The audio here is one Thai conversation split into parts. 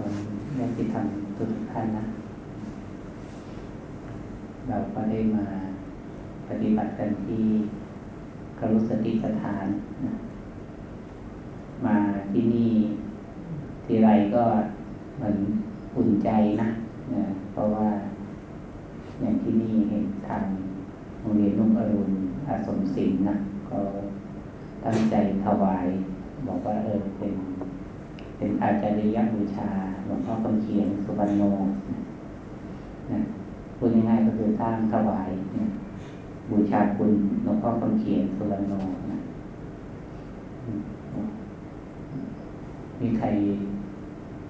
คนญาติธรรมทุกท่านนะ เราก็ได้มาปฏิบัติกันที่กรุสติสถานนะมาที่นี่ทีไรก็เหมือนอุ่นใจนะนะเพราะว่าอย่างที่นี่เห็นทางโรงเรียนนุ่งอรุณอาสมศิลป์นะก็ตั้งใจถวาย บอกว่าเออเป็น เป็นอาจารย์ยบูชาหลวงพ่อคำเขียนสุวรรณโนนะพูดง่ายๆก็คือสร้างถวายนะบูชาคุณหลวงพ่อคำเขียนสุวรรณโนนะมีใคร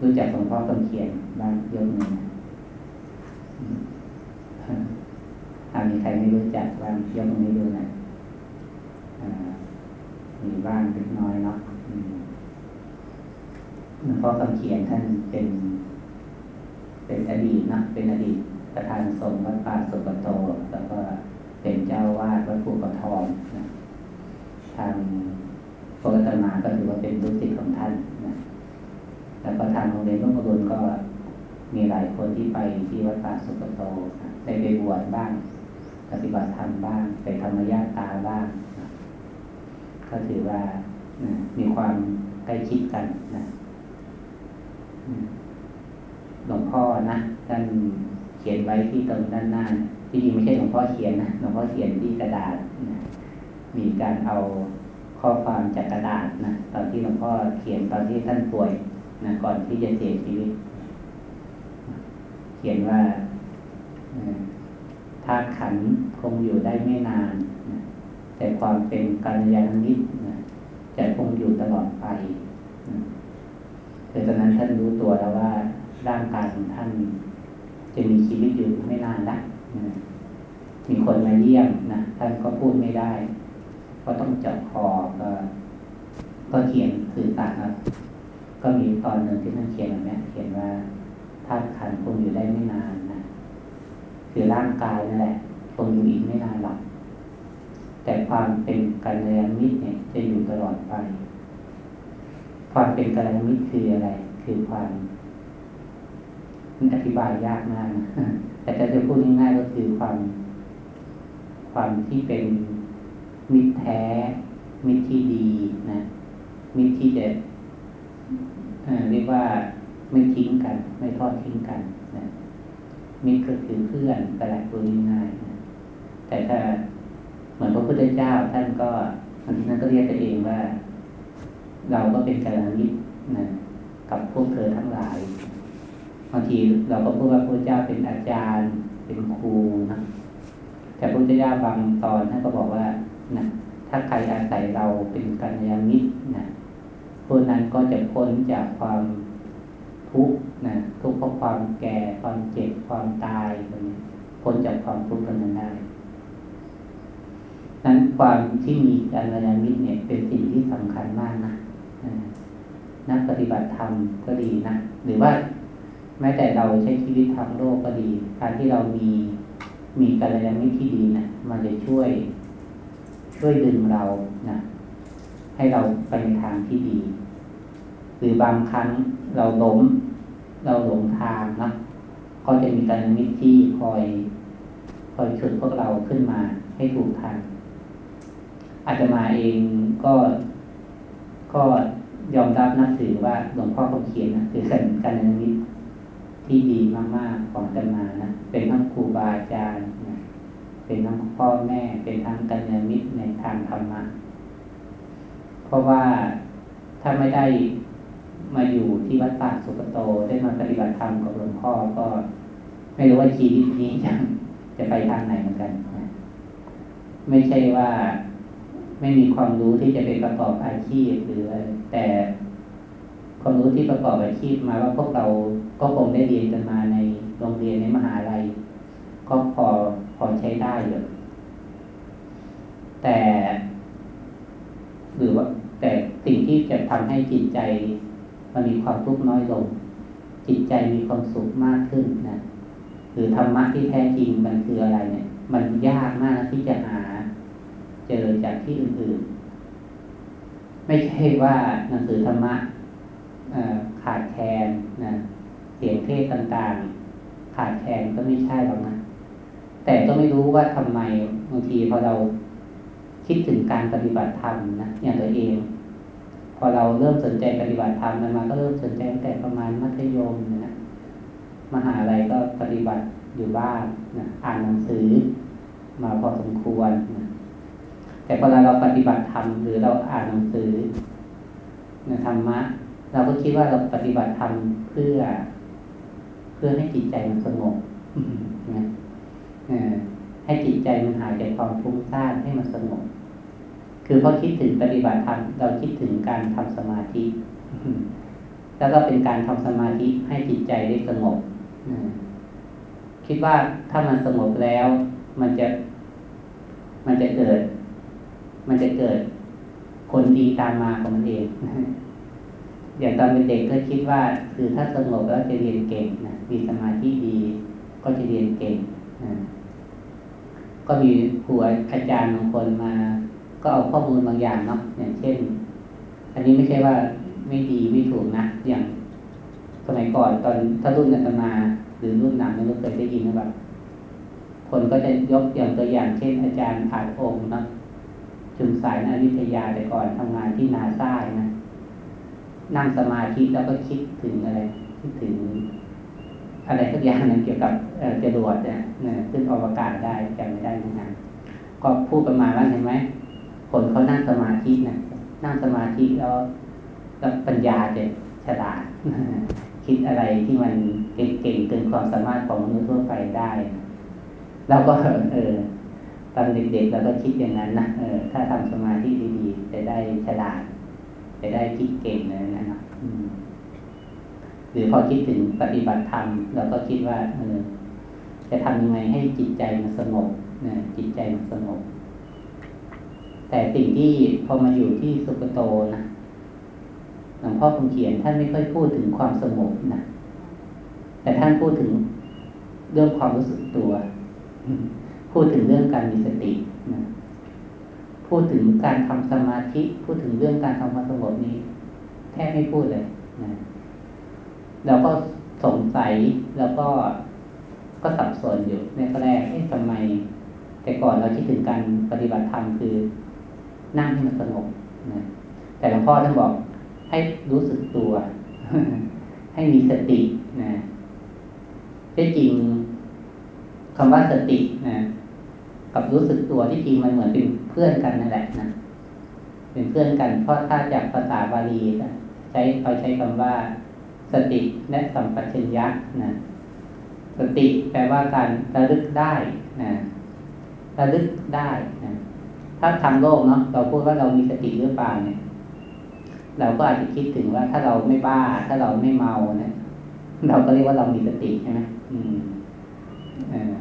รู้จักหลวงพ่อคำเขียนบ้างยกมือนะถ้ามีใครไม่รู้จักบ้างยกมือดูนะมีบ้างเล็กน้อยเนาะ หลวงพ่อคำเขียนท่านเป็น เป็นอดีตนะเป็นอดีตประธานสงฆ์วัดป่าสุกโต แล้วก็เป็นเจ้าวาดวัดภูกระทองนะทางพระตมาก็ถือว่าเป็นลูกศิษย์ของท่านนะแล้วก็ทางโรงเรียนรุ่งอรุณก็มีหลายคนที่ไปที่วัดป่าสุกโตนะได้ไปบวชบ้าง ปฏิบัติธรรมบ้าง ไปธรรมญาตาบ้าง ก็ถือว่านะมีความใกล้ชิดกันนะ หลวงพ่อนะท่านเขียนไว้ที่ตรงด้านหน้าที่จริงไม่ใช่หลวงพ่อเขียนนะหลวงพ่อเขียนที่กระดาษนะมีการเอาข้อความจากกระดาษนะตอนที่หลวงพ่อเขียนตอนที่ท่านป่วยนะก่อนที่จะเสียชีวิต เขียนว่าถ้าขันคงอยู่ได้ไม่นานนะแต่ความเป็นกัลยาณมิตรนะจะคงอยู่ตลอดไป แต่ตอนนั้นท่านรู้ตัวแล้วว่าร่างกายของท่าน จะมีชีวิตอยู่ไม่นานละมีคนมาเยี่ยมนะท่านก็พูดไม่ได้ก็ต้องจับคอก็ก็เขียนสื่อสารครับก็มีตอนหนึ่งที่ท่านเขียนแบบนี้เขียนว่าธาตุขันคงอยู่ได้ไม่นานนะคือร่างกายนั่นแหละคงอยู่อีกไม่นานหรอกแต่ความเป็นกัลยาณมิตรเนี่ยจะอยู่ตลอดไป ความเป็นกัลยาณมิตรคืออะไร คือความอธิบายยากมากแต่จะจะพูดง่ายๆก็คือความ ความที่เป็นมิตรแท้ มิตรที่ดีนะ มิตรที่จะเรียกว่าไม่ทิ้งกัน ไม่ทอดทิ้งกันนะมิตรก็คือเพื่อนกระไรพูดง่ายๆนะแต่ถ้าเหมือนพระพุทธเจ้าท่านก็บางทีท่านก็เรียกตัวเองว่า เราก็เป็นกัลยาณมิตรนะกับพวกเธอทั้งหลายบางทีเราก็พูดว่าพระเจ้าเป็นอาจารย์เป็นครูนะแต่พระเจ้าบางตอนท่านก็บอกว่านะถ้าใครอาศัยเราเป็นกัลยาณมิตรนะผู้นั้นก็จะพ้นจากความทุกข์นะทุกข์เพราะความแก่ความเจ็บความตายแบบนี้พ้นจากความทุกข์นั้นได้นั้นความที่มีกัลยาณมิตรเนี่ยเป็นสิ่งที่สำคัญมากนะ นักปฏิบัติธรรมก็ดีนะ หรือว่าแม้แต่เราใช้ชีวิตทางโลกก็ดี การที่เรามีมีกัลยาณมิตรที่ดีนะมันจะช่วยช่วยดึงเรานะให้เราไปในทางที่ดี หรือบางครั้งเราล้ม เราหลงทางนะก็จะมีกัลยาณมิตรที่คอยคอยฉุดพวกเราขึ้นมาให้ถูกทางอาจจะมาเองก็ ก็ยอมรับนับถือว่าหลวงพ่อเขาเขียนนะคือกันกัลยาณมิตที่ดีมากๆของกันมานะเป็นทั้งครูบาอาจารย์นะเป็นทั้งพ่อแม่เป็นทั้งกัญญามิตรในทางธรรมะเพราะว่าถ้าไม่ได้มาอยู่ที่วัดป่าสุกโตได้มาปฏิบัติธรรมกับหลวงพ่อก็ ไม่รู้ว่าชีวิตนี้จะจะไปทางไหนเหมือนกันนะไม่ใช่ว่า ไม่มีความรู้ที่จะไปประกอบอาชีพหรือแต่ความรู้ที่ประกอบอาชีพมาว่าพวกเราก็คงได้เรียนกันมาในโรงเรียนในมหาลัย ก็พอพอใช้ได้อยู่แต่ หรือว่า แต่สิ่งที่จะทำให้จิตใจ มันมีความทุกข์น้อยลง จิตใจมีความสุขมากขึ้นนะหรือธรรมะที่แท้จริงมันคืออะไรเนี่ย มันยากมากที่จะหา เจอจากที่อื่นๆ ไม่ใช่ว่าหนังสือธรรมะขาดแคลนนะเสียงเทศต่างๆ ขาดแคลนก็ไม่ใช่หรอกนะแต่ก็ไม่รู้ว่าทำไมบางทีพอเราคิดถึงการปฏิบัติธรรมนะอย่างตัวเอง พอเราเริ่มสนใจปฏิบัติธรรมมันมาก็เริ่มสนใจตั้งแต่ประมาณมัธยมนะมหาลัยก็ปฏิบัติอยู่บ้านนะอ่านหนังสือมาพอสมควรนะ แต่พอเราปฏิบัติธรรมหรือเราอ่านหนังสือนะธรรมะ เราก็คิดว่าเราปฏิบัติธรรมเพื่อ เพื่อให้จิตใจมันสงบนะให้จิตใจมันหายจากความฟุ้งซ่านให้มันสงบคือพอคิดถึงปฏิบัติธรรมเราคิดถึงการทำสมาธิ แล้วก็เป็นการทำสมาธิให้จิตใจได้สงบคิดว่าถ้ามันสงบแล้ว มันจะ มันจะเกิด มันจะเกิดผลดีตามมาของมันเองอย่างตอนเป็นเด็กก็คิดว่าคือถ้าสงบแล้วจะเรียนเก่งนะมีสมาธิดีก็จะเรียนเก่งนะก็มีครูอาจารย์บางคนมา ก็เอาข้อมูลบางอย่างเนาะอย่างเช่น อันนี้ไม่ใช่ว่าไม่ดีไม่ถูกนะอย่างสมัยก่อนตอนถ้ารุ่นอาตมา หรือรุ่นหนังไม่รู้เคยได้ยินนะแบบคนก็จะยกอย่างตัวอย่างเช่น อาจารย์อาจองค์เนาะ จุมสายนาวิทยาแต่ก่อนทำงานที่นาซานะนั่งสมาธิแล้วก็คิดถึงอะไร คิดถึง อะไรสักอย่างนึงเกี่ยวกับจรวดเนี่ยขึ้นอวกาศได้จำไม่ได้นะก็พูดประมาณว่าเห็นไหมคนเขานั่งสมาธินะนั่งสมาธิแล้วแล้วปัญญาจะฉลาด คิดอะไรที่มันเก่งเกินความสามารถของมนุษย์ทั่วไปได้เราก็เออ ตอนเด็กๆเราก็คิดอย่างนั้นนะเออถ้าทำสมาธิดีๆ จะได้ฉลาด จะได้คิดเก่งเลยนะครับหรือพอคิดถึงปฏิบัติธรรมเราก็คิดว่าเออจะทำยังไงให้จิตใจมันสงบนะจิตใจมันสงบ แต่สิ่งที่พอมาอยู่ที่สุกโตนะหลวงพ่อคงเขียนท่านไม่ค่อยพูดถึงความสงบนะแต่ท่านพูดถึงเรื่องความรู้สึกตัว พูดถึงเรื่องการมีสตินะพูดถึงการทำสมาธิ พูดถึงเรื่องการทำความสงบนี้ แทบไม่พูดเลยนะเราก็สงสัยแล้วก็ก็สับสนอยู่ในแรกเอ๊ะทำไม แต่ก่อนเราคิดถึงการปฏิบัติธรรมคือ นั่งให้มันสงบนะแต่หลวงพ่อท่านบอกให้รู้สึกตัว ให้มีสตินะที่จริงคำว่าสตินะ กับรู้สึกตัวที่จริงมันเหมือนเป็นเพื่อนกันนั่นแหละนะเป็นเพื่อนกัน เพราะถ้าจากภาษาบาลีใช้เขาใช้คำว่า สติและสัมปชัญญะนะสติแปลว่าการระลึกได้นะระลึกได้นะถ้าทำโลกเนาะเราพูดว่าเรามีสติหรือเปล่าเนี่ย เราก็อาจจะคิดถึงว่าถ้าเราไม่บ้า ถ้าเราไม่เมาเนี่ยเราก็เรียกว่าเรามีสติใช่ไหมอืมเออ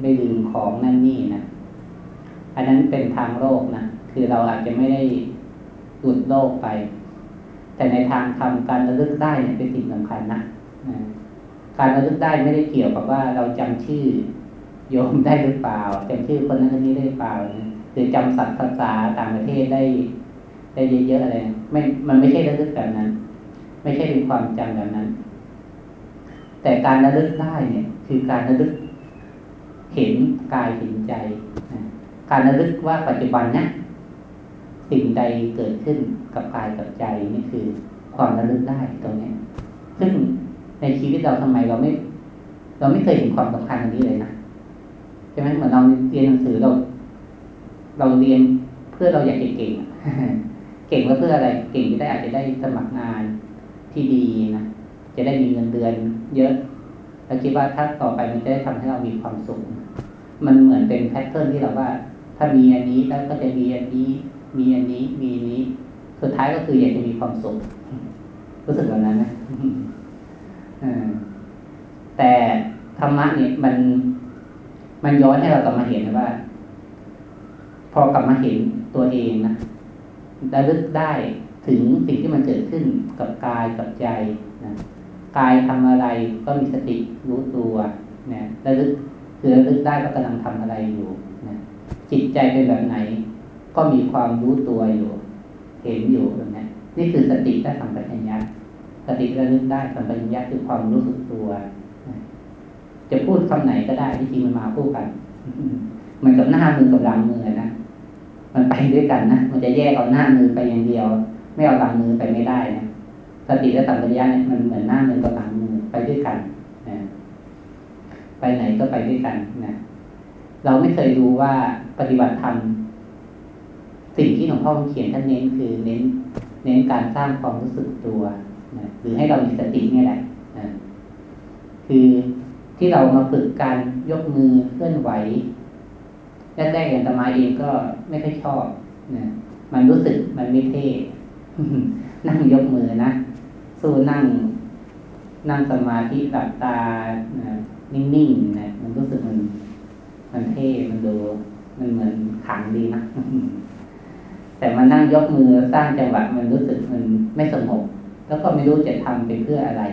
ไม่ลืมของนั่นนี่นะ อันนั้นเป็นทางโลกนะคือเราอาจจะไม่ได้หลุดโลกไป แต่ในทางทำการระลึกได้เนี่ยเป็นสิ่งสำคัญนะการระลึกได้ไม่ได้เกี่ยวกับว่าเราจำชื่อโยมได้หรือเปล่าจำชื่อคนนั้นคนนี้ได้หรือเปล่าหรือจำศัพท์ภาษาต่างประเทศได้ได้เยอะๆอะไรไม่ มันไม่ใช่ระลึกแบบนั้น ไม่ใช่เป็นความจำแบบนั้น แต่การระลึกได้เนี่ย คือการระลึกเห็นกายเห็นใจ การระลึกว่าปัจจุบันนี้สิ่งใดเกิดขึ้นกับกายกับใจนี่คือความระลึกได้ตรงนี้ซึ่งในชีวิตเราทำไมเราไม่ เราไม่เคยเห็นความสำคัญตรงนี้เลยนะใช่ไหมเหมือนเราเรียนหนังสือเรา เราเรียนเพื่อเราอยากเก่งเก่งแล้วเพื่ออะไร เก่งจะได้อาจจะได้สมัครงานที่ดีนะจะได้มีเงินเดือน เยอะแล้วคิดว่าถ้าต่อไปมันจะได้ทำให้เรามีความสุขมันเหมือนเป็นแพทเทิร์นที่เราว่า ถ้ามีอันนี้แล้วก็จะมีอันนี้ มีอันนี้ มีนี้ สุดท้ายก็คืออยากจะมีความสุข รู้สึกแบบนั้นนะแต่ธรรมะเนี่ยมัน มันย้อนให้เรากลับมาเห็นว่า พอกลับมาเห็นตัวเองนะระลึกได้ถึงสิ่งที่มันเกิดขึ้นกับกายกับใจนะกายทำอะไรก็มีสติรู้ตัวนะระลึกคือระลึกได้ก็กำลังทำอะไรอยู่ จิตใจเป็นแบบไหน ก็มีความรู้ตัวอยู่ เห็นอยู่แบบนี้นี่คือสติและสัมปชัญญะสติระลึกได้สัมปชัญญะคือความรู้สึกตัว จะพูดคำไหนก็ได้ที่จริงมันมาพูดกันมันกับหน้ามือกับหลังมือนะมันไปด้วยกันนะมันจะแยกเอาหน้ามือไปอย่างเดียว ไม่เอาหลังมือไปไม่ได้นะสติและสัมปชัญญะเนี่ยมันเหมือนหน้ามือกับหลังมือไปด้วยกันนะไปไหนก็ไปด้วยกันนะ เราไม่เคยรู้ว่าปฏิบัติธรรมสิ่งที่หลวงพ่อเขียนท่านเน้นคือเน้น เน้นการสร้างความรู้สึกตัวนะหรือให้เรามีสตินี่แหละนะคือที่เรามาฝึกการยกมือเคลื่อนไหวแรกๆอย่างตมาเองก็ไม่ค่อยชอบนะมันรู้สึกมันไม่เท่นั่งยกมือนะสู้นั่ง นั่งสมาธิหลับตานะนิ่งๆนะมันรู้สึกมัน มันเท่มันดูมันเหมือนขังดีนะแต่มานั่งยกมือสร้างจังหวะมันรู้สึกมันไม่สงบแล้วก็ไม่รู้จะทำไปเพื่ออะไร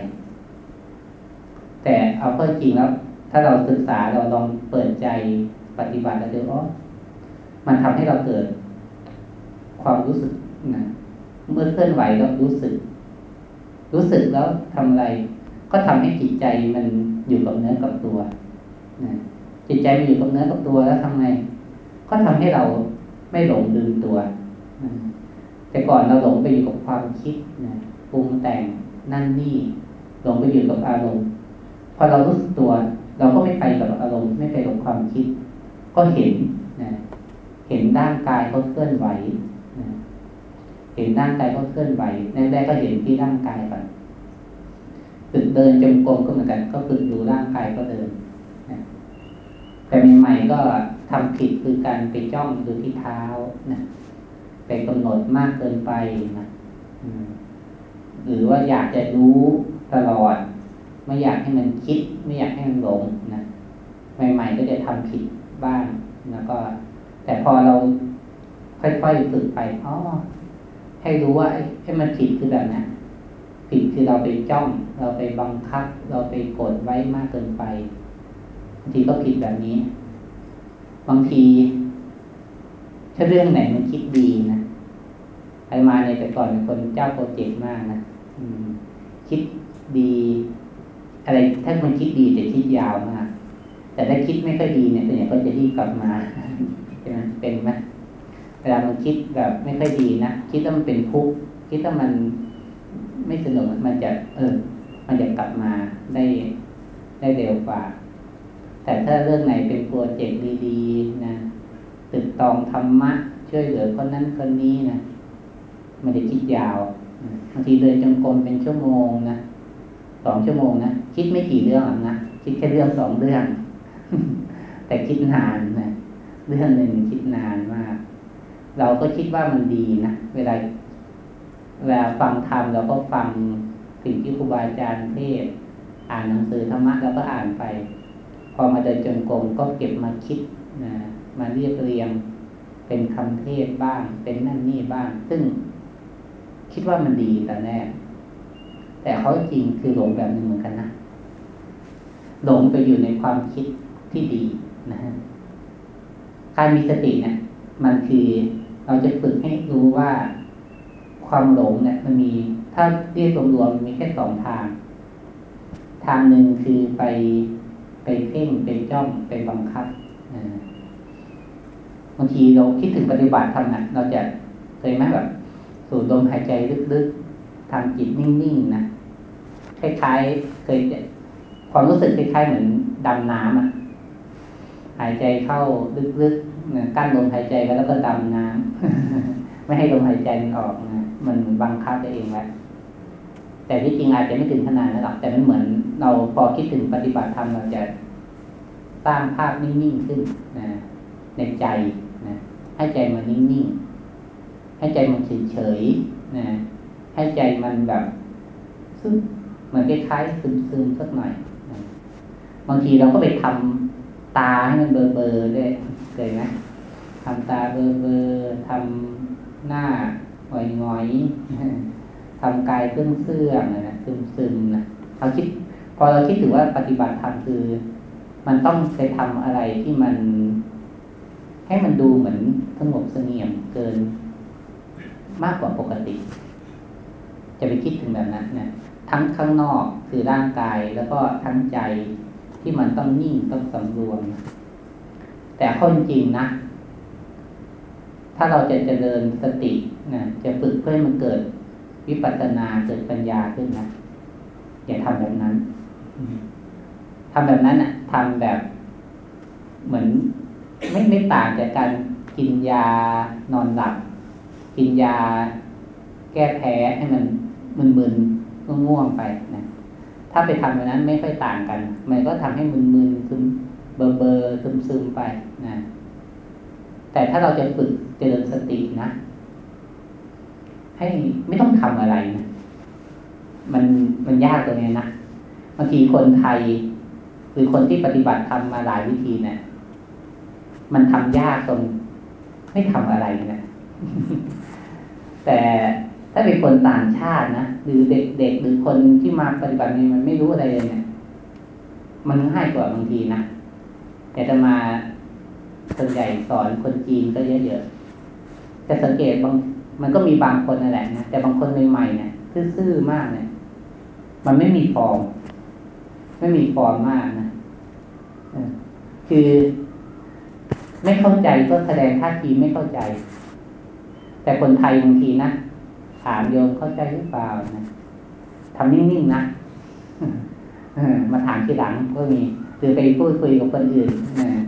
แต่เอาเข้าจริงแล้ว ถ้าเราศึกษาเราลองเปิดใจปฏิบัติแล้วดูอ๋อมันทำให้เราเกิด ความรู้สึกนะเมื่อเคลื่อนไหวแล้วรู้สึก รู้สึกแล้วทำอะไร ก็ทำให้จิตใจมันอยู่กับเนื้อกับตัวนะ จิตใจมันอยู่กับเนื้อกับตัวแล้วทำไง ก็ทำให้เราไม่หลงลืมตัว แต่ก่อนเราหลงไปอยู่กับความคิดนะปรุงแต่งนั่นนี่หลงไปอยู่กับอารมณ์ พอเรารู้สึกตัว เราก็ไม่ไปกับอารมณ์ ไม่ไปกับความคิด ก็เห็นนะเห็นร่างกายเขาเคลื่อนไหวนะเห็นร่างกายเขาเคลื่อนไหวแรกๆก็เห็นที่ร่างกายก่อนฝึกเดินจงกรมก็เหมือนกัน ก็ฝึกดูร่างกายก็เดินน แต่ใหม่ๆก็ทำผิดคือการไปจ้องดูที่เท้านะไปกำหนดมากเกินไปนะหรือว่าอยากจะรู้ตลอด ไม่อยากให้มันคิด ไม่อยากให้มันหลงนะใหม่ๆก็จะทำผิดบ้างแล้วก็ แต่พอเราค่อยๆฝึกไปอ๋อให้รู้ว่าให้มันผิดคือแบบนั้นผิดคือเราไปจ้อง เราไปบังคับ เราไปกดไว้มากเกินไป บางทีก็ผิดแบบนี้ บางทีถ้าเรื่องไหนมันคิดดีนะไอมาในแต่ก่อนเป็นคนเจ้าโปรเจกต์มากนะคิดดี อะไรถ้ามันคิดดีแต่คิดยาวมาก แต่ถ้าคิดไม่ค่อยดีเนี่ยส่วนใหญ่ก็จะรีบกลับมาใช่ไหมเป็นไหมเวลามันคิดแบบไม่ค่อยดีนะคิดว่ามันเป็นทุกข์คิดว่ามันไม่สนุกมันจะ เออ มันจะกลับมาได้ได้เร็วกว่า แต่ถ้าเรื่องไหนเป็นโปรเจกต์ดีๆนะตึกตองธรรมะ ช่วยเหลือคนนั้นคนนี้นะมันจะคิดยาวบางทีเดินจงกรมเป็นชั่วโมงนะสองชั่วโมงนะคิดไม่กี่เรื่องนะคิดแค่เรื่องสองเรื่อง แต่คิดนานนะเรื่องหนึ่งคิดนานมาก เราก็คิดว่ามันดีนะเวลาเวลาฟังธรรมเราก็ฟังสิ่งที่ครูบาอาจารย์เทศ อ่านหนังสือธรรมะแล้วก็อ่านไป พอมาเดินจงกรมก็เก็บมาคิดนะมาเรียบเรียง เป็นคำเทศบ้าง เป็นนั่นนี่บ้าง ซึ่งคิดว่ามันดีแต่แรกแต่เขาจริงคือหลงแบบหนึ่งเหมือนกันนะหลงไปอยู่ในความคิดที่ดีนะฮะการมีสติเนี่ย มันคือเราจะฝึกให้รู้ว่าความหลงเนี่ย มันมีถ้าเรียกรวมๆมีแค่สองทาง ทางหนึ่งคือไป ไปเพ่งไปจ้องไปบังคับบางทีเราคิดถึงปฏิบัติทำนะเราจะเคยไหมแบบสูดลมหายใจลึกๆทำจิตนิ่งๆนะคล้ายๆเคยความรู้สึกคล้ายๆเหมือนดำน้ำอะหายใจเข้าลึกๆกั้นลมหายใจไว้แล้วก็ดำน้ำไม่ให้ลมหายใจมันออกนะมันบังคับตัวเองไว้ แต่ที่จริงอาจจะไม่ถึงขนาดนั้นหรอกแต่มันเหมือนเราพอคิดถึงปฏิบัติธรรมเราจะสร้างภาพนิ่งๆขึ้นนะในใจนะให้ใจมันนิ่งๆให้ใจมันเฉยๆนะให้ใจมันแบบซึ่งเหมือนคล้ายๆซึมๆสักหน่อยนะบางทีเราก็ไปทำตาให้มันเบลอๆด้วยเคยไหมทำตาเบลอๆทำหน้าหงอยๆ ทำกายเครื่องเสื่อมนะซึมๆนะเราคิด พอเราคิดถึงว่าปฏิบัติธรรมคือ มันต้องไปทำอะไรที่มัน ให้มันดูเหมือนสงบเสงี่ยมเกิน มากกว่าปกติ จะไปคิดถึงแบบนั้นนะทั้งข้างนอกคือร่างกายแล้วก็ทั้งใจที่มันต้องนิ่งต้องสำรวม แต่ข้อจริงนะ ถ้าเราจะเจริญสตินะจะฝึกเพื่อให้มันเกิด วิปัสสนาเกิดปัญญาขึ้นนะอย่าทำแบบนั้นทำแบบนั้นอะทำแบบ เหมือน ไม่ไม่ต่างจากการกินยานอนหลับ กินยา แก้แพ้ให้มันมึนๆง่วงๆไปนะถ้าไปทำแบบนั้นไม่ค่อยต่างกัน มันก็ทำให้มึนๆซึมเบอร์เบอร์ซึมซึมไปนะแต่ถ้าเราจะฝึกเจริญสตินะ ให้ไม่ต้องทำอะไรนะมันมันยากตรงนี้นะบางทีคนไทยหรือคนที่ปฏิบัติทำมาหลายวิธีเนะี่ยมันทำยากตรงไม่ทำอะไรนะแต่ถ้าเป็นคนต่างชาตินะหรือเด็กๆหรือคนที่มาปฏิบัตินี้มันไม่รู้อะไรเลยเนี่ยมันง่ายกว่าบางทีนะแต่จะมาส่วนใหญ่สอนคนจีนก็เยอะๆแต่สังเกตบาง มันก็มีบางคนนั่นแหละนะแต่บางคนใหม่ๆเนี่ยซื่อๆมากเนี่ย มันไม่มีฟอร์มไม่มีฟอร์มมากนะคือไม่เข้าใจก็แสดงท่าทีไม่เข้าใจ แต่คนไทยบางทีนะถามโยมเข้าใจหรือเปล่านะทำนิ่งๆนะมาถามทีหลังก็มีหรือไปพูดคุยกับคนอื่นนะ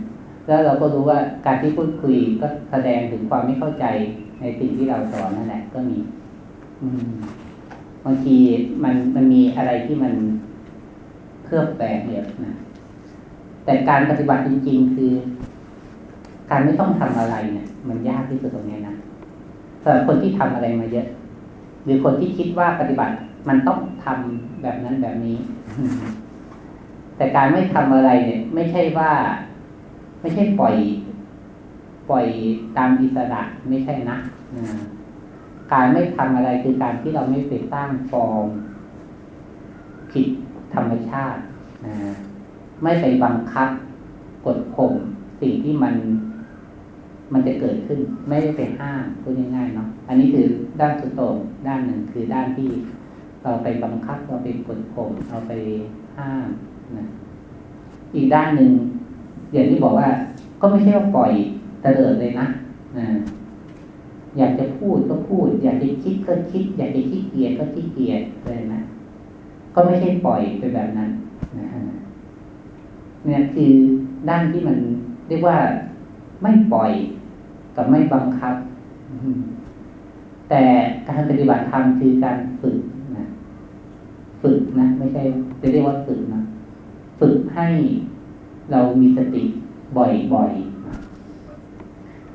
แล้วเราก็รู้ว่าการที่พูดคุยก็แสดงถึงความไม่เข้าใจ ในสิ่งที่เราสอนนั่นแหละ ก็มีอืมบางทีมันมันมีอะไรที่มันเคลือบแฝงเยอะนะแต่การปฏิบัติจริง ๆ คือ การไม่ต้องทำอะไรเนี่ยมันยากที่สุดตรงนี้นะสำหรับคนที่ทำอะไรมาเยอะ หรือคนที่คิดว่าปฏิบัติมันต้องทำแบบนั้นแบบนี้ แต่การไม่ทำอะไรเนี่ย ไม่ใช่ว่า ไม่ใช่ปล่อย ปล่อยตามอิสระไม่ใช่นะการไม่ทำอะไรคือการที่เราไม่ไปสร้างฟอร์มผิดธรรมชาติไม่ไปบังคับกดข่มสิ่งที่มันมันจะเกิดขึ้น ไม่ได้ไปห้ามพูดง่ายๆเนาะอันนี้คือด้านสุดโต่งด้านหนึ่งคือด้านที่เราไปบังคับเราไปกดข่มเราไปห้ามนะอีกด้านหนึ่งอย่างที่บอกว่าก็ไม่ใช่ว่าปล่อย เตลิดเลยนะนะอยากจะพูดก็พูด อยากจะคิดก็คิด อยากจะขี้เกียจก็ขี้เกียจเลยนะก็ไม่ใช่ปล่อยไปแบบนั้นนะเนี่ยคือด้านที่มันเรียกว่าไม่ปล่อยกับไม่บังคับ แต่การปฏิบัติธรรมคือการฝึกนะฝึกนะไม่ใช่จะเรียกว่าฝึกนะฝึกให้เรามีสติบ่อยๆ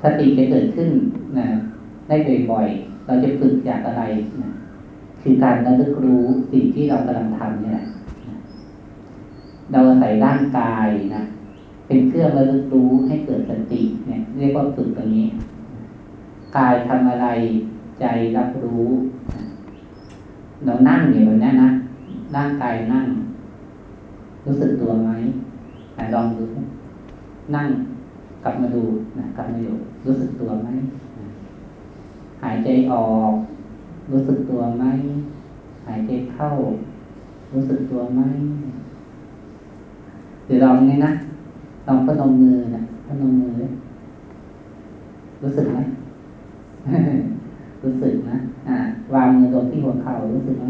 สติจะเกิดขึ้นนะได้บ่อยๆ เราจะฝึกจากอะไรนะคือการระลึกรู้สิ่งที่เรากำลังทำเนี่ยเราอาศัยร่างกายนะเป็นเครื่องระลึกรู้ให้เกิดสติเนี่ย เรียกว่าฝึกตรงนี้ กายทำอะไรใจรับรู้เรานั่งอย่แบบนี้นะร่างกายนั่ง รู้สึกตัวไหมลองดูนั่ง กลับมาดูนะกลับมาอยู่รู้สึกตัวไหมหายใจออก รู้สึกตัวไหมหายใจเข้า รู้สึกตัวไหมหรือลองนี่นะลองพนมมือนะพนมมือ รู้สึกไหมรู้สึกนะอ่าวางมือลงที่หัวเข่ารู้สึกไหม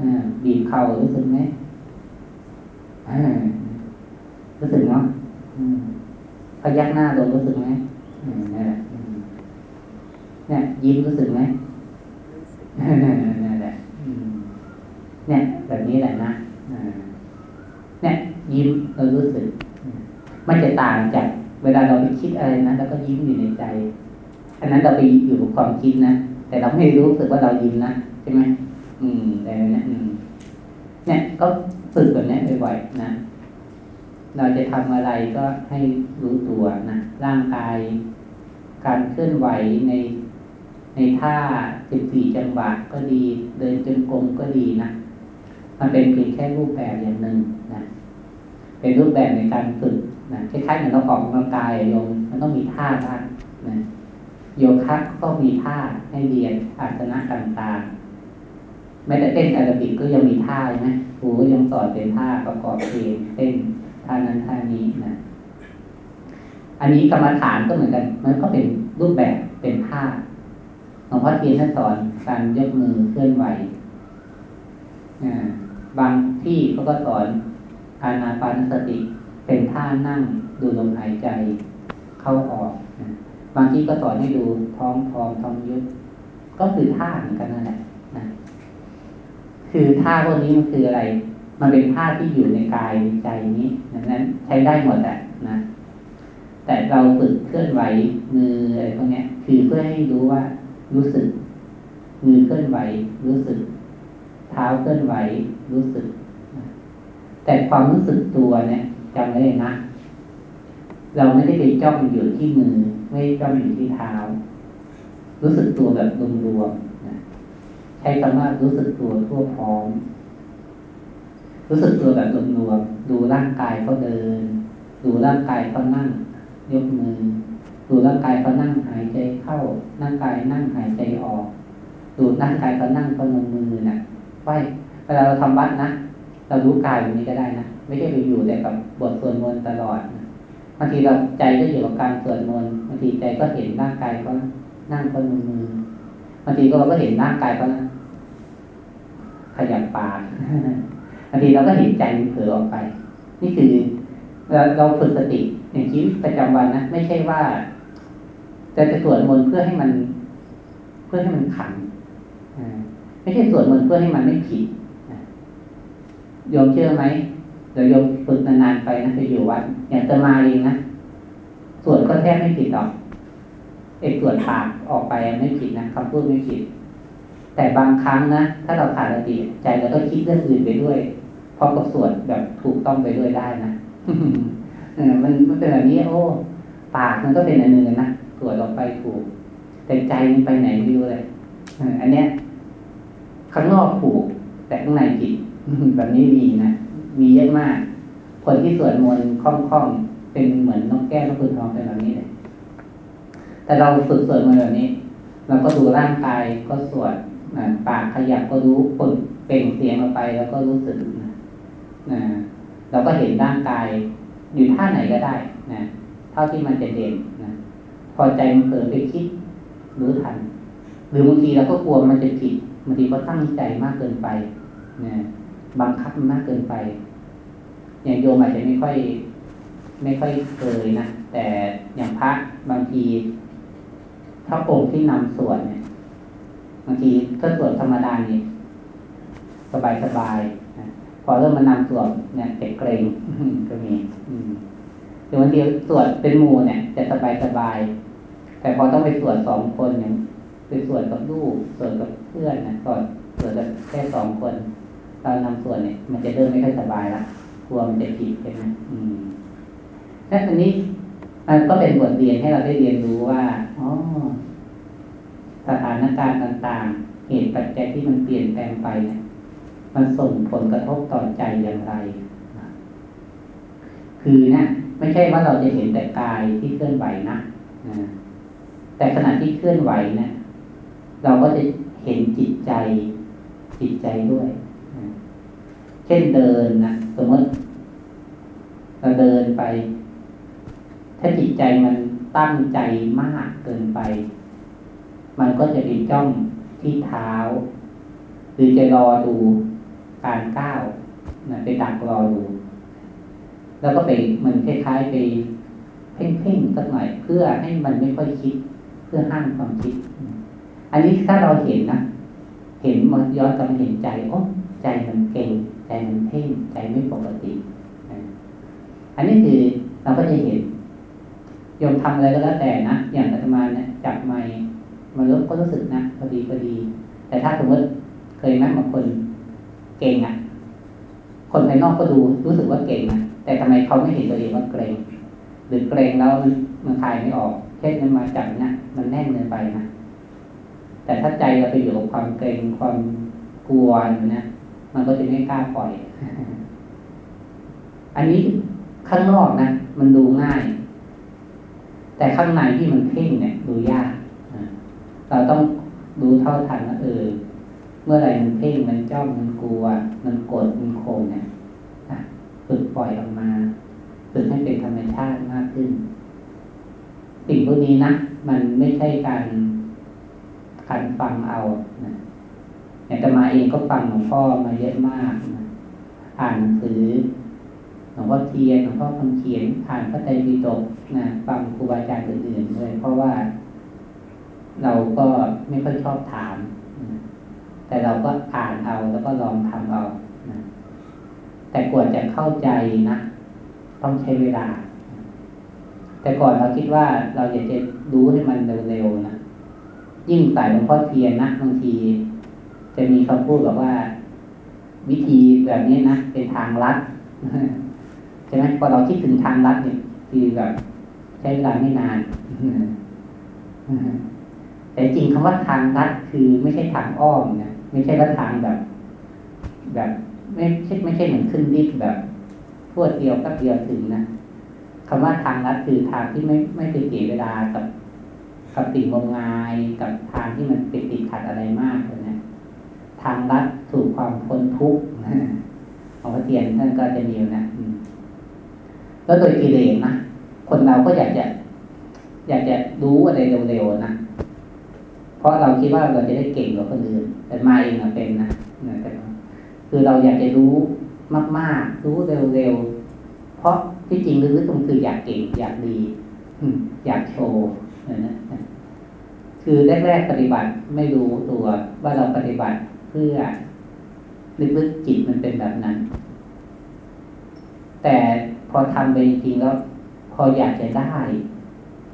อ่าบีบเข่ารู้สึกไหมอ่ารู้สึกเนาะ พยักหน้าลงรู้สึกไหมนี่แหละเนี่ยยิ้มรู้สึกไหมนี่แหละเนี่ยแบบนี้แหละนะเนี่ยยิ้มเรารู้สึก มันจะต่างจาก เวลาเราไปคิดอะไรนะแล้วก็ยิ้มอยู่ในใจอันนั้นเราไปอยู่กับความคิดนะแต่เราไม่รู้สึกว่าเรายิ้มนะใช่ไหมอืมแต่เนี่ยอืมเนี่ยก็ฝึกแบบนี้บ่อยๆนะ เราจะทำอะไรก็ให้รู้ตัวนะร่างกาย การเคลื่อนไหวในในท่าสิบสี่จังหวะก็ดี เดินจนกลมก็ดีนะ มันเป็นเพียงแค่รูปแบบอย่างหนึ่งนะ เป็นรูปแบบในการฝึกนะคล้ายๆเหมือนเราออกกำลังกายโยมมันต้องมีท่าบ้างนะโยคะก็มีท่าให้เรียนอาสนะต่างๆแม้แต่เต้นแอโรบิกก็ยังมีท่าใช่ไหมครูก็ยังสอนเป็นท่าประกอบเพลงเต้น ท่านั้นท่านี้นะอันนี้กรรมฐานก็เหมือนกัน มันก็เป็นรูปแบบเป็นท่าหลวงพ่อเทียนท่านสอนการยกมือเคลื่อนไหวบางที่เขาก็สอนอานาปานสติ เป็นท่านั่งดูลมหายใจเข้าออกบางที่ก็สอนให้ดูท้องพองท้องยุบก็คือท่าเหมือนกันนั่นแหละนะคือท่าพวกนี้มันคืออะไร มันเป็นท่าที่อยู่ในกายใจนี้ดังนั้นใช้ได้หมดแหละนะ แต่เราฝึกเคลื่อนไหวมืออะไรพวกนี้คือเพื่อให้รู้ว่ารู้สึก มือเคลื่อนไหวรู้สึก เท้าเคลื่อนไหวรู้สึก แต่ความรู้สึกตัวเนี่ยจำไว้เลยนะเราไม่ได้ไปจ้องอยู่ที่มือ ไม่จ้องอยู่ที่เท้า รู้สึกตัวแบบรวมๆนะใช้คำว่ารู้สึกตัวทั่วพร้อม รู้สึกตัวแบบรวมๆดูร่างกายเขาเดิน ดูร่างกายเขานั่ง ยกมือ ดูร่างกายเขานั่งหายใจเข้าร่างกายนั่งหายใจออก ดูร่างกายเขานั่งพนมมือนะ่ะไว้เวลาเราทำวัดนะเรารู้กายแบบนี้ก็ได้นะไม่ใช่ไปอยู่แต่กับบทสวดมนต์ตลอดนะบางทีเราใจก็อยู่กับการสวดมนต์บางทีใจก็เห็นร่างกายเขานั่งพนมมือบางทีก็เราก็เห็นร่างกายเขานะขยับปาก บางทีเราก็เห็นใจมันเผลอออกไป นี่คือ เราเราฝึกสติในชีวิตประจำวันนะไม่ใช่ว่าจะจะสวดมนต์เพื่อให้มัน เพื่อให้มันขันไม่ใช่สวดมนต์เพื่อให้มันไม่ผิดโยมเชื่อไหมเดี๋ยวโยมฝึกนานๆไปนะจะอยู่วัดอย่างจะมาเองนะสวดก็แทบไม่ผิดหรอกเอกสวดปากออกไปไม่ผิดนะคำพูดไม่ผิด แต่บางครั้งนะถ้าเราขาดสติใจเราก็คิดเรื่องอื่นไปด้วย ร้อมกับสวดแบบถูกต้องไปด้วยได้นะเออมันมันเป็นแบบนี้ โอ้ ปากมันก็เป็นอันหนึ่งนะสวดออกไปถูก แต่ใจมันไปไหนไม่รู้เลยอันเนี้ยข้างนอกถูก แต่ข้างในผิดแบบนี้มีนะมีเยอะมาก คนที่สวดมนต์คล่องๆเป็นเหมือนนกแก้วนกขุนทองเป็นแบบนี้เลยแต่เราฝึกสวดมนต์แบบนี้เราก็ดูร่างกายก็สวดปากขยับก็รู้คนเปล่งเสียงออกไปแล้วก็รู้สึก นะเราก็เห็นร่างกายอยู่ท่าไหนก็ได้นะเท่าที่มันจะเด่นนะพอใจมันเผลอไปคิดรู้ทัน หรือบางทีเราก็กลัวมันจะผิดบางทีก็ตั้งใจมากเกินไปนะบังคับมันมากเกินไป อย่างโยมอาจจะไม่ค่อย ไม่ค่อยเคยนะแต่อย่างพระบางทีถ้าองค์ที่นำสวดเนี่ยบางทีถ้าสวดธรรมดานี่สบายสบาย พอเริ่มมานำสวดเนี่ยเก็บเกรงก็มีหรือบางทีสวดเป็นหมู่เนี่ย จะสบายสบายแต่พอต้องไปสวดสองคนอย่างไปสวดกับลูกสวดกับเพื่อนนะก่อนสวดกับแค่สองคนตอนนำสวนเนี่ย มันจะเริ่มไม่ค่อยสบายละกลัวมันจะผิดใช่ไหมอืมและตอนนี้มันก็เป็นบทเรียนให้เราได้เรียนรู้ว่าอ๋อสถานการณ์ต่างๆ เหตุปัจจัยที่มันเปลี่ยนแปลงไปเนี่ย มันส่งผลกระทบต่อใจอย่างไร คือเนะไม่ใช่ว่าเราจะเห็นแต่กายที่เคลื่อนไหวนะแต่ขณะที่เคลื่อนไหวเนะเราก็จะเห็นจิตใจจิตใจด้วย เช่นเดินนะสมมติเราเดินไป ถ้าจิตใจมันตั้งใจมากเกินไป มันก็จะไปจ้องที่เท้า หรือจะรอดู การก้าวนะไปดักรอดูแล้วก็ไปมันคล้ายๆไปเพ่งๆสักหน่อยเพื่อให้มันไม่ค่อยคิด เพื่อห้ามความคิด อันนี้ถ้าเราเห็นนะเห็นมันย้อนกลับมาเห็นใจโอ้ใจมันเก่ง ใจมันเพ่งใจไม่ปกติ อันนี้คือเราก็จะเห็นยมทำอะไรก็แล้วแต่นะอย่างอาตมาเนี่ยจับไม้มันรู้ก็รู้สึกนะพอดีพอดี แต่ถ้าสมมติเคยไหมบางคน เก่งอะ คนภายนอกก็ดูรู้สึกว่าเก่งนะแต่ทำไมเขาไม่เห็นตัวเองว่าเกรงหรือเกรงแล้วมันคลายไม่ออกเช่นมันมาจับเนะมันแน่นเกินไปนะแต่ถ้าใจเราไปอยู่กับความเกรงความกลัวนะมันก็จะไม่กล้าปล่อย อันนี้ข้างนอกนะมันดูง่าย แต่ข้างในที่มันเพ่งเนี่ย ดูยากเราต้องดูเท่าทันว่าเออ เมื่อไหร่มันเพ่งมันจ้องมันกลัว มันโกรธมันโกรธเนี่ยฝึกปล่อยออกมาฝึกให้เป็นธรรมชาติมากขึ้น สิ่งพวกนี้นะมันไม่ใช่การการฟังเอานะอย่างตมาเองก็ฟังหลวงพ่อมาเยอะมากนะอ่านหนังสือหลวงพ่อเทียนหลวงพ่อคำเขียนอ่านพระไตรปิฎกนะฟังครูบาอาจารย์อื่นๆด้วยเพราะว่า เราก็ไม่ค่อยชอบถาม แต่เราก็อ่านเอาแล้วก็ลองทำเอานะแต่กว่าจะเข้าใจนะ ต้องใช้เวลา แต่ก่อนเราคิดว่าเราอยากจะรู้ให้มันเร็วๆนะยิ่งสายหลวงพ่อเทียนนะบางที จะมีคำพูดแบบว่า วิธีแบบนี้นะเป็นทางลัดใช่ไหมพอเราคิดถึงทางลัดเนี่ยคือแบบใช้เวลาไม่นานแต่จริงคำว่าทางลัดคือไม่ใช่ทางอ้อมนะ ไม่ใช่ว่าทางแบบ แบบไม่ใช่ไม่ใช่เหมือนขึ้นลิฟต์แบบพวดเดียวก็เดียวถึงนะคำว่าทางลัดคือทางที่ไม่ไม่ไปเสียเวลากับกับสิ่งงมงายกับทางที่มันติดติดขัดอะไรมากเลยนะทางลัดสู่ความพ้นทุกข์ของพระเทียนท่านก็จะมีนะแล้วโดยกิเลสนะคนเราก็อยากจะ อยากจะรู้อะไรเร็วๆนะ เพราะเราคิดว่าเราจะได้เก่งกว่าคนอื่น แต่มาเองเป็นนะแต่คือเราอยากจะรู้มาก ๆ รู้เร็วๆ เพราะที่จริงลึกๆตรงคืออยากเก่ง อยากดีอยากโชว์นะคือแรกๆปฏิบัติไม่รู้ตัวว่าเราปฏิบัติเพื่อลึกๆจิตมันเป็นแบบนั้น แต่พอทำไปจริงแล้ว พออยากจะได้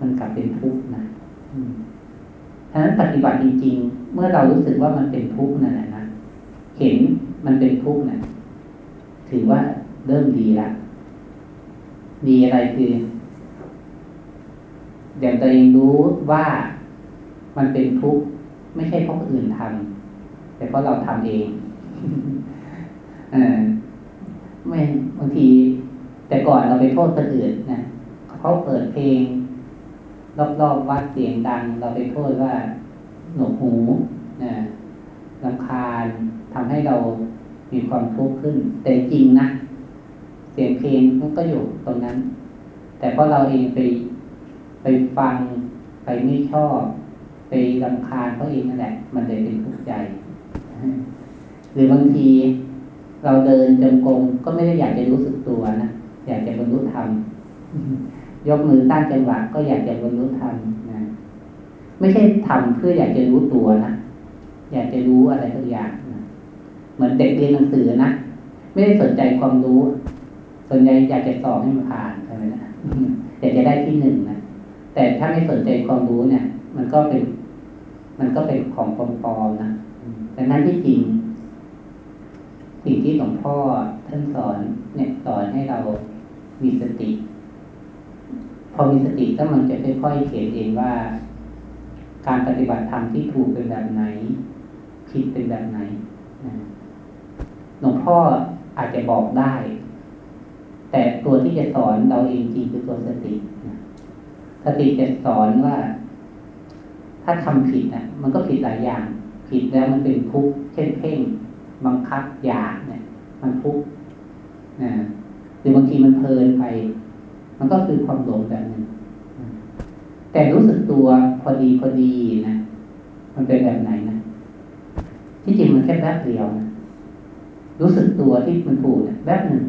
มันกลับเป็นทุกข์นะ ฉะนั้นปฏิบัติจริง ๆ เมื่อเรารู้สึกว่ามันเป็นทุกข์นั่นแหละนะเห็นมันเป็นทุกข์นะ่ะถือว่าเริ่มดีแล้วดีอะไรคือเดี๋ยวตัวเองรู้ว่ามันเป็นทุกข์ไม่ใช่เพราะคนอื่นทำแต่เพราะเราทำเองเออไม่บางที แต่ก่อนเราไปโทษคนอื่นนะเขาเปิดเพลง รอบๆวัดเสียงดัง เราไปโทษว่าหนวกหูนะลำคาญทำให้เรามีความทุกข์ขึ้น แต่จริงนะ เสียงเพลงมันก็อยู่ตรงนั้น แต่เพราะเราเองไปไปฟังไปไม่ชอบ ไปลำคาญเขาเองนั่นแหละ มันเลยเป็นทุกข์ใจ หรือบางทีเราเดินจงกรมก็ไม่ได้อยากจะรู้สึกตัวนะ อยากจะบรรลุธรรม ยกมือตั้างจังหวะก็อยากจะบรรลุธรรมนะไม่ใช่ทำเพื่ออยากจะรู้ตัวนะอยากจะรู้อะไรทุกอย่างนะเหมือนเด็กเรียนหนังสือนะไม่ได้สนใจความรู้ สนใจอยากจะสอบให้มันผ่านใช่ไหมนะอยากจะได้ที่หนึ่งนะแต่ถ้าไม่สนใจความรู้เนี่ย มันก็เป็น มันก็เป็นของปลอมๆนะดังนั้นที่จริง สิ่งที่หลวงพ่อท่านสอนเนี่ยสอนให้เรามีสติ อมีสติก็มันจะค่อยๆเห็นเองว่า การปฏิบัติธรรมที่ถูกเป็นแบบไหนผิดเป็นแบบไหนหลวงพ่ออาจจะบอกได้ แต่ตัวที่จะสอนเราเองจริงคือตัวสติสติจะสอนว่า ถ้าทำผิดนะมันก็ผิดหลายอย่าง ผิดแล้วมันเป็นทุกข์เช่นเพ่งบังคับอยากเนี่ย มันทุกข์นะหรือบางทีมันเพลินไป มันก็คือความหลงแบบหนึ่งแต่รู้สึกตัวพอดีพอดีนะมันเป็นแบบไหนนะที่จริงมันแค่แป๊บเดียวนะรู้สึกตัวที่มันถูกนี่ยแป๊บหนึ่ง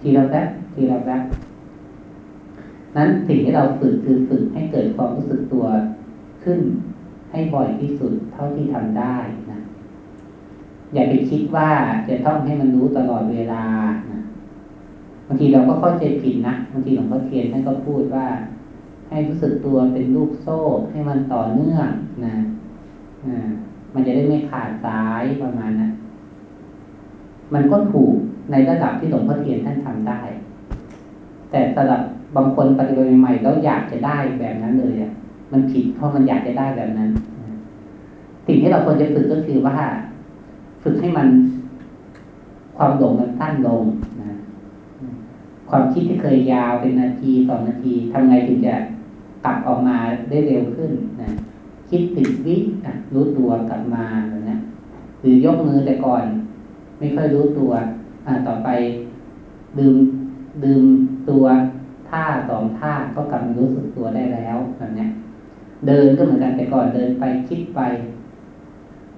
ทีละแป๊บทีละแป๊บนั้นสิ่งที่เราฝึกคือฝึกให้เกิดความรู้สึกตัวขึ้นให้บ่อยที่สุดเท่าที่ทำได้นะอย่าไปคิดว่าจะต้องให้มันรู้ตลอดเวลานะ บางทีเราก็เข้าใจผิดนะบางทีหลวงพ่อเทียนท่านก็พูดว่า ให้รู้สึกตัวเป็นลูกโซ่ให้มันต่อเนื่องนะอ่ามันจะได้ไม่ขาดสายประมาณนะั้นมันก็ถูกในระดับที่หลวงพ่อเทียนท่านทำได้ แต่สำหรับบางคนปฏิบัติใหม่แล้วอยากจะได้แบบนั้นเลยอะมันผิดเพราะมันอยากจะได้แบบนั้น สิ่งที่เราควรจะฝึกก็คือว่า ฝึกให้มันความหลงมันสั้นลง ความคิดที่เคยยาวเป็นนาทีสองนาทีทำไงถึงจะกลับออกมาได้เร็วขึ้นนะคิดติดวิรู้ตัวกลับมาแบบนี้รือยกมือแต่ก่อน ไม่ค่อยรู้ตัว อ่าต่อไปดื่มดื่มตัวท่าสองท่าก็กลับมารู้สึกตัวได้แล้วแบบนี้เดินก็เหมือนกันแต่ก่อนเดินไปคิดไป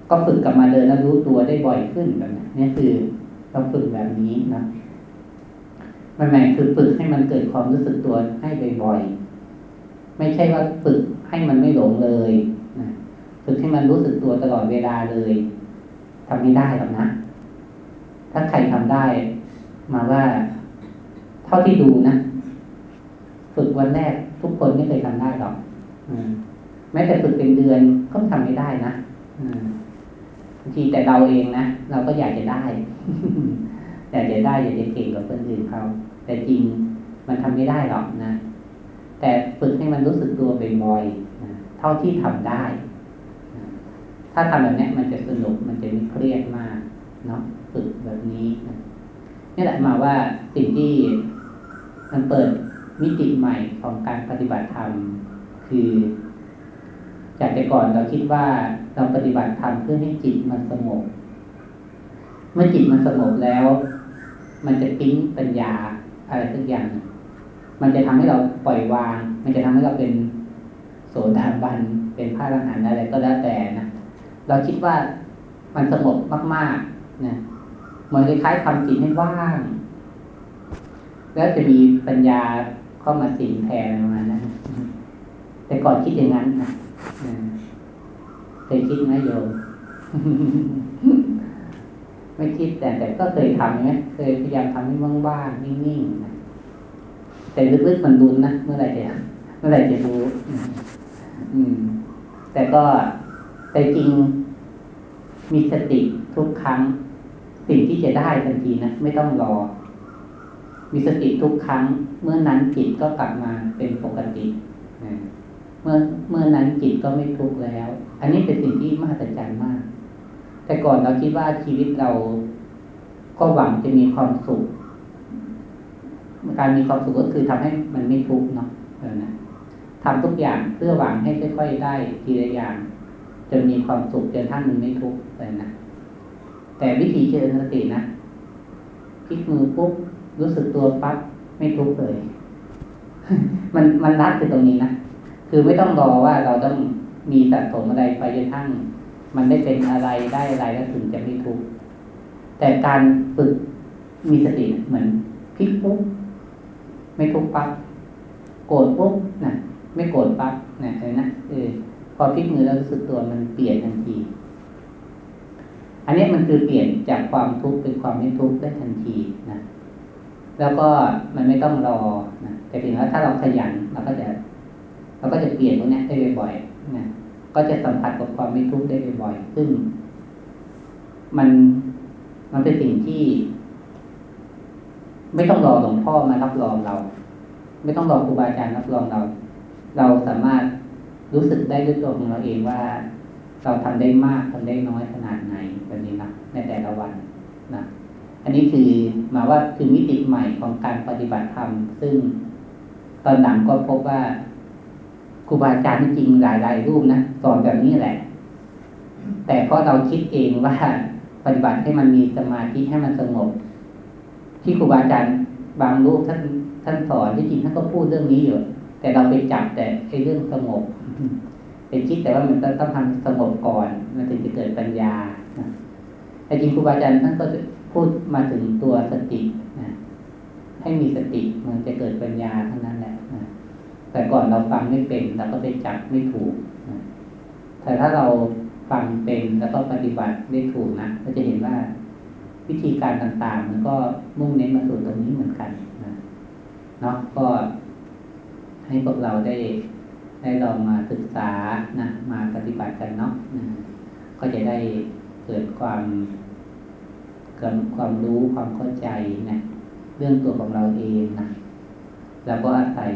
ก็ฝึกกลับมาเดินแล้วรู้ตัวได้บ่อยขึ้นแบบนี้นี่คือเราฝึกแบบนี้นะ ใหม่ๆคือฝึกให้มันเกิดความรู้สึกตัวให้บ่อยๆ ไม่ใช่ว่าฝึกให้มันไม่หลงเลยนะฝึกให้มันรู้สึกตัวตลอดเวลาเลยทำไม่ได้หรอกนะ ถ้าใครทำได้ มาว่า เท่าที่ดูนะ ฝึกวันแรกทุกคนไม่เคยทำได้หรอกอแม้แต่ฝึกเป็นเดือนก็ทำไม่ได้นะบางทีแต่เราเองนะเราก็อยากจะได้อยากจะได้อยากจะเก่งกว่าคนอื่นเขา แต่จริงมันทำไม่ได้หรอกนะ แต่ฝึกให้มันรู้สึกตัวบ่อยๆเท่าที่ทำได้ถ้าทำแบบนี้มันจะสนุกมันจะไม่เครียดมากเนาะฝึกแบบนี้นี่แหละมาว่าสิ่งที่มันเปิดมิติใหม่ของการปฏิบัติธรรม คือจากแต่ก่อนเราคิดว่าเราปฏิบัติธรรมเพื่อให้จิตมันสงบเมื่อจิตมันสงบแล้ว มันจะปิ้งปัญญา อะไรสักอย่าง มันจะทำให้เราปล่อยวาง มันจะทำให้เราเป็นโสดาบัน เป็นพระอรหันต์อะไรก็แล้วแต่นะ เราคิดว่ามันสงบมากๆนะมันคล้ายๆทำจิตให้ว่าง แล้วจะมีปัญญาเข้ามาสิงแทนประมาณนั้นแต่ก่อนคิดอย่างนั้นนะเคยคิดไหมโยม ไม่คิดแต่แต่ก็เคยทำไหมเคยพยายามทำให้ว่างๆนิ่งๆนะแต่ลึกๆมันรุนนะเมื่อไหร่จะเมื่อไหร่จะรู้อืม แต่ก็แต่จริงมีสติทุกครั้ง สิ่งที่จะได้ทันทีนะไม่ต้องรอ มีสติทุกครั้ง เมื่อนั้นจิตก็กลับมาเป็นปกติเมื่อเมื่อนั้นจิตก็ไม่ทุกข์แล้ว อันนี้เป็นสิ่งที่มหัศจรรย์มาก แต่ก่อนเราคิดว่าชีวิตเราก็หวังจะมีความสุข การมีความสุขก็คือทำให้มันไม่ทุกข์เนาะเออนะทำทุกอย่างเพื่อหวังให้ค่อยๆได้ทีละอย่างจนมีความสุขจนท่านมันไม่ทุกข์เลยนะแต่วิธีเจริญสตินะพลิกมือปุ๊บรู้สึกตัวปั๊บไม่ทุกข์เลย มันมันรัดคือตรงนี้นะคือไม่ต้องรอว่าเราต้องมีสะสมอะไรไปจนทั้ง มันได้เป็นอะไรได้อะไรแล้วถึงจะไม่ทุกข์แต่การฝึกมีสติเหมือนพลิกปุ๊บไม่ทุกข์ปั๊บโกรธปุ๊บนะไม่โกรธปั๊บนะเลยนะเออพอพลิกมือแล้วรู้สึกตัวมันเปลี่ยนทันที อันนี้มันคือเปลี่ยนจากความทุกข์เป็นความไม่ทุกข์ได้ทันทีนะแล้วก็มันไม่ต้องรอนะแต่เพียงว่าถ้าเราขยันเราก็จะเราก็จะเปลี่ยนพวกนี้ได้บ่อยๆนะ ก็จะสัมผัสกับความไม่ทุกข์ได้บ่อยๆ ซึ่ง มันมันเป็นสิ่งที่ ไม่ต้องรอหลวงพ่อมารับรองเรา ไม่ต้องรอครูบาอาจารย์รับรองเรา เราสามารถรู้สึกได้ด้วยตัวของเราเองว่า เราทำได้มากทำได้น้อยขนาดไหนแบบนี้นะในแต่ละวันนะอันนี้คือมาว่าคือมิติใหม่ของการปฏิบัติธรรมซึ่งตอนหลังก็พบว่า ครูบาอาจารย์จริงหลาย ๆ รูปนะสอนแบบนี้แหละ แต่เพราะเราคิดเองว่าปฏิบัติให้มันมีสมาธิให้มันสงบ ที่ครูบาอาจารย์บางรูปท่านท่านสอนที่จริงท่านก็พูดเรื่องนี้อยู่แต่เราไปจับแต่ไอ้เรื่องสงบไปคิดแต่ว่ามันต้องทำสงบก่อน มันถึงจะเกิดปัญญาแต่จริงครูบาอาจารย์ท่านก็จะพูดมาถึงตัวสตินะให้มีสติมันจะเกิดปัญญาเท่านั้นแหละ แต่ก่อนเราฟังไม่เป็นเราก็ไปจับไม่ถูกนะแต่ถ้าเราฟังเป็นแล้วก็ปฏิบัติได้ถูกนะก็จะเห็นว่าวิธีการต่างๆ มันก็มุ่งเน้นมาสู่ตรงนี้เหมือนกันนะเนาะก็ให้พวกเราได้ได้ลองมาศึกษานะมาปฏิบัติกันเนาะนะก็จะได้เกิดความเกิดความรู้ความเข้าใจนะเรื่องตัวของเราเองนะแล้วก็อาศัย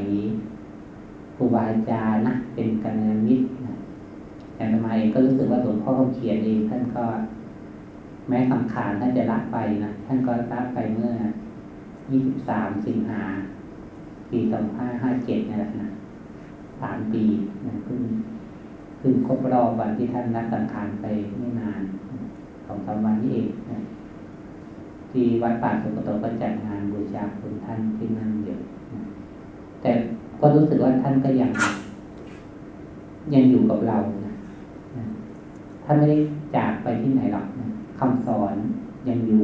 รูบาอาจารย์นะเป็นกัลยาณมิตรนะแต่มาเองก็รู้สึกว่าหลวงพ่อเขาเขียนเองท่านก็ แม้สังขารท่านจะละไปนะท่านก็ละไปเมื่อ 23 สิงหาปีสองห้าห้าเจ็ดนี่แหละนะสามปีนะเพิ่งเพิ่งครบรอบวันที่ท่านนักสังขารไปไม่นานก็องสามวันนี้เองนะที่วัดป่าสุกโตก็จัดงานบูชาคุณท่านที่นั่นอยู่นะแต่ ก็รู้สึกว่าท่านก็ยัง ยังอยู่กับเรานะท่านไม่ได้จากไปที่ไหนหรอกนะคำสอนยังอยู่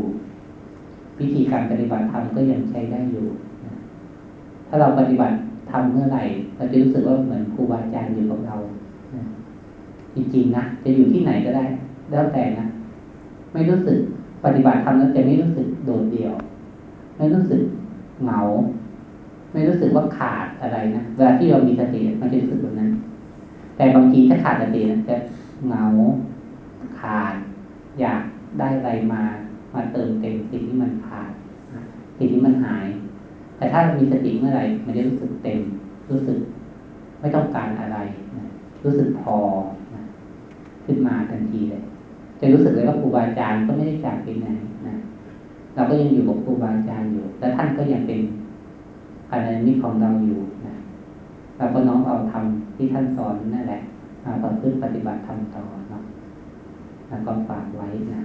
วิธีการปฏิบัติธรรมก็ยังใช้ได้อยู่นะถ้าเราปฏิบัติทำเมื่อไหร่เราจะรู้สึกว่าเหมือนครูบาอาจารย์อยู่กับเรานะจริงๆนะจะอยู่ที่ไหนก็ได้ แล้วแต่นะไม่รู้สึกปฏิบัติธรรมแล้วจะไม่รู้สึกโดดเดี่ยว ไม่รู้สึกเหงา ไม่รู้สึกว่าขาดอะไรนะเวลาที่เรามีสติมันจะรู้สึกแบบนั้น แต่บางทีถ้าขาดสตินะจะเหงาขาด อยากได้อะไรมามาเติมเต็มสิ่งที่มันขาดสิ่งที่มันหาย แต่ถ้ามีสติเมื่อไหร่มันจะรู้สึกเต็ม รู้สึกไม่ต้องการอะไรรู้สึกพอขึ้นมาทันทีเลย จะรู้สึกเลยว่าครูบาอาจารย์ก็ไม่ได้จากไปไหนนะเราก็ยังอยู่กับครูบาอาจารย์อยู่ และท่านก็ยังเป็น ภายในิของเราอยู่นะเราก็น้อมเอาทำที่ท่านสอนนั่นแหละมาประพฤติปฏิบัติทำต่อเนาะแล้วก็ฝากไว้นะ